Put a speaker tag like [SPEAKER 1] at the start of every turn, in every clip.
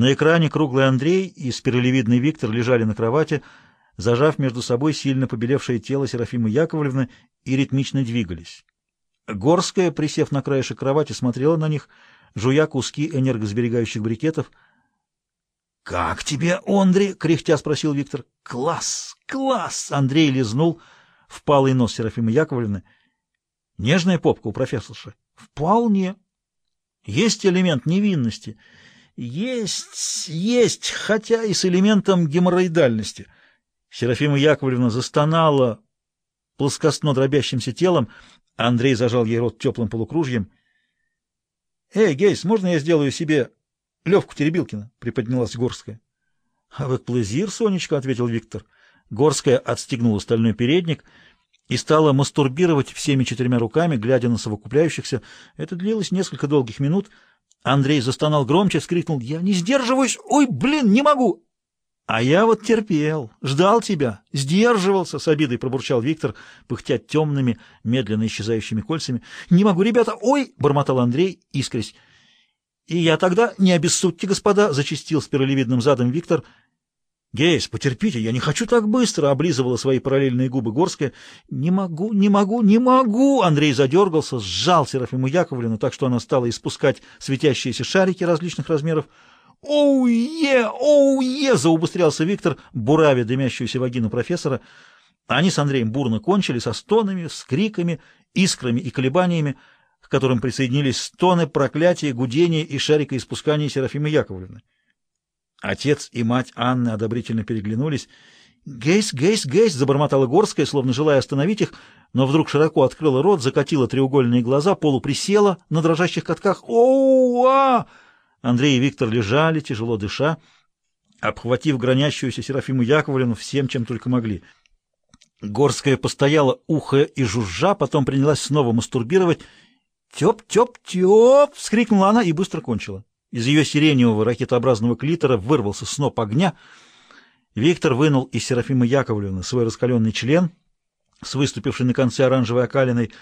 [SPEAKER 1] На экране круглый Андрей и спиралевидный Виктор лежали на кровати, зажав между собой сильно побелевшее тело Серафимы Яковлевны и ритмично двигались. Горская, присев на краешек кровати, смотрела на них, жуя куски энергосберегающих брикетов. — Как тебе, Ондри? — кряхтя спросил Виктор. — Класс! Класс! — Андрей лизнул впалый нос Серафимы Яковлевны. — Нежная попка у профессорши? — Вполне. Есть элемент невинности. Есть, есть, хотя и с элементом геморроидальности. Серафима Яковлевна застонала плоскостно дробящимся телом, Андрей зажал ей рот теплым полукружьем. — Эй, Гейс, можно я сделаю себе Левку Теребилкина? — приподнялась Горская. — А вы плезир, Сонечка, — ответил Виктор. Горская отстегнула стальной передник и стала мастурбировать всеми четырьмя руками, глядя на совокупляющихся. Это длилось несколько долгих минут. Андрей застонал громче, вскрикнул. — Я не сдерживаюсь! Ой, блин, не могу! А я вот терпел, ждал тебя, сдерживался, — с обидой пробурчал Виктор, пыхтя темными, медленно исчезающими кольцами. — Не могу, ребята, ой! — бормотал Андрей, искрясь. — И я тогда, не обессудьте, господа, — зачистил спиралевидным задом Виктор. — Гейс, потерпите, я не хочу так быстро, — облизывала свои параллельные губы Горская. — Не могу, не могу, не могу! Андрей задергался, сжал Серафиму Яковлевну так, что она стала испускать светящиеся шарики различных размеров. «Оу-е! Оу-е!» — заубыстрялся Виктор, буравя дымящуюся вагину профессора. Они с Андреем бурно кончили со стонами, с криками, искрами и колебаниями, к которым присоединились стоны, проклятия, гудения и шарикоиспускания Серафимы Яковлевны. Отец и мать Анны одобрительно переглянулись. «Гейс, Гейс, Гейс!» — забормотала Горская, словно желая остановить их, но вдруг широко открыла рот, закатила треугольные глаза, полуприсела на дрожащих катках. «Оу-а!» Андрей и Виктор лежали, тяжело дыша, обхватив гранящуюся Серафиму Яковлевну всем, чем только могли. Горская постояла ухо и жужжа, потом принялась снова мастурбировать. «Тёп, тёп, тёп!» — вскрикнула она и быстро кончила. Из ее сиреневого ракетообразного клитора вырвался сноп огня. Виктор вынул из Серафимы Яковлевны свой раскаленный член с выступившей на конце оранжевой окалиной,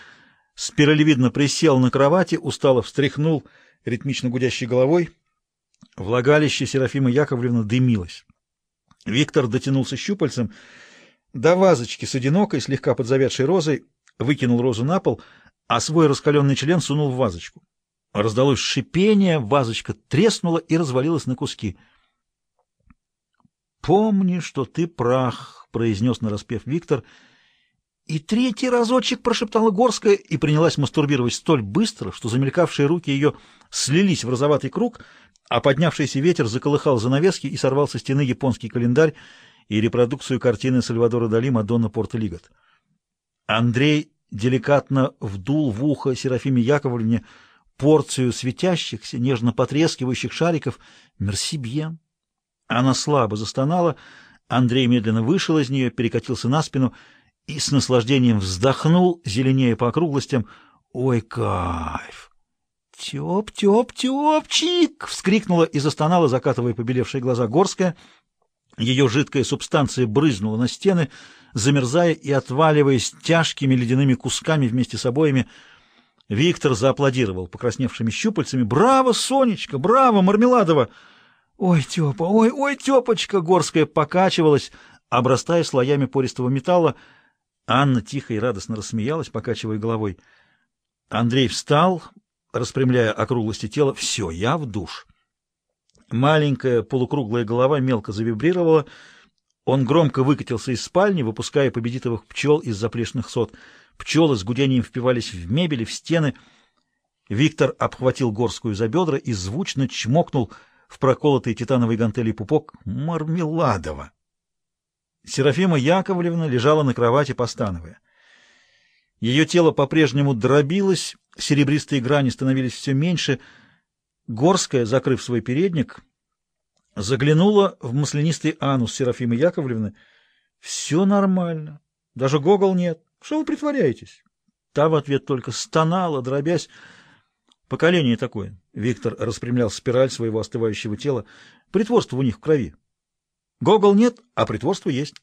[SPEAKER 1] спиралевидно присел на кровати, устало встряхнул — ритмично гудящей головой. Влагалище Серафима Яковлевна дымилось. Виктор дотянулся щупальцем до вазочки с одинокой, слегка подзавядшей розой, выкинул розу на пол, а свой раскаленный член сунул в вазочку. Раздалось шипение, вазочка треснула и развалилась на куски. «Помни, что ты прах», — произнес нараспев Виктор, — и третий разочек прошептала Горская и принялась мастурбировать столь быстро, что замелькавшие руки ее слились в розоватый круг, а поднявшийся ветер заколыхал занавески и сорвал со стены японский календарь и репродукцию картины Сальвадора Дали «Мадонна Порто-Лигот». Андрей деликатно вдул в ухо Серафиме Яковлевне порцию светящихся, нежно потрескивающих шариков. «Мерси бьен». Она слабо застонала, Андрей медленно вышел из нее, перекатился на спину — и с наслаждением вздохнул, зеленее по округлостям. «Ой, кайф!» «Тёп, тёп, тёпчик!» — вскрикнула и застонала, закатывая побелевшие глаза Горская. Ее жидкая субстанция брызнула на стены, замерзая и отваливаясь тяжкими ледяными кусками вместе с обоями. Виктор зааплодировал покрасневшими щупальцами. «Браво, Сонечка! Браво, Мармеладова!» «Ой, Тёпа! Ой, ой, Тёпочка!» Горская покачивалась, обрастая слоями пористого металла, Анна тихо и радостно рассмеялась, покачивая головой. Андрей встал, распрямляя округлости тела. «Все, я в душ». Маленькая полукруглая голова мелко завибрировала. Он громко выкатился из спальни, выпуская победитовых пчел из заплешных сот. Пчелы с гудением впивались в мебель, в стены. Виктор обхватил горскую за бедра и звучно чмокнул в проколотый титановой гантели пупок Мармеладова. Серафима Яковлевна лежала на кровати, постановая. Ее тело по-прежнему дробилось, серебристые грани становились все меньше. Горская, закрыв свой передник, заглянула в маслянистый анус Серафимы Яковлевны. «Все нормально. Даже гогол нет. Что вы притворяетесь?» Та в ответ только стонала, дробясь. «Поколение такое». Виктор распрямлял спираль своего остывающего тела. «Притворство у них в крови. Гогол нет, а притворство есть.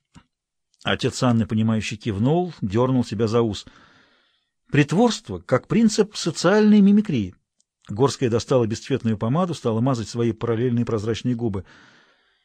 [SPEAKER 1] Отец Анны, понимающий, кивнул, дернул себя за ус. Притворство как принцип социальной мимикрии. Горская достала бесцветную помаду, стала мазать свои параллельные прозрачные губы.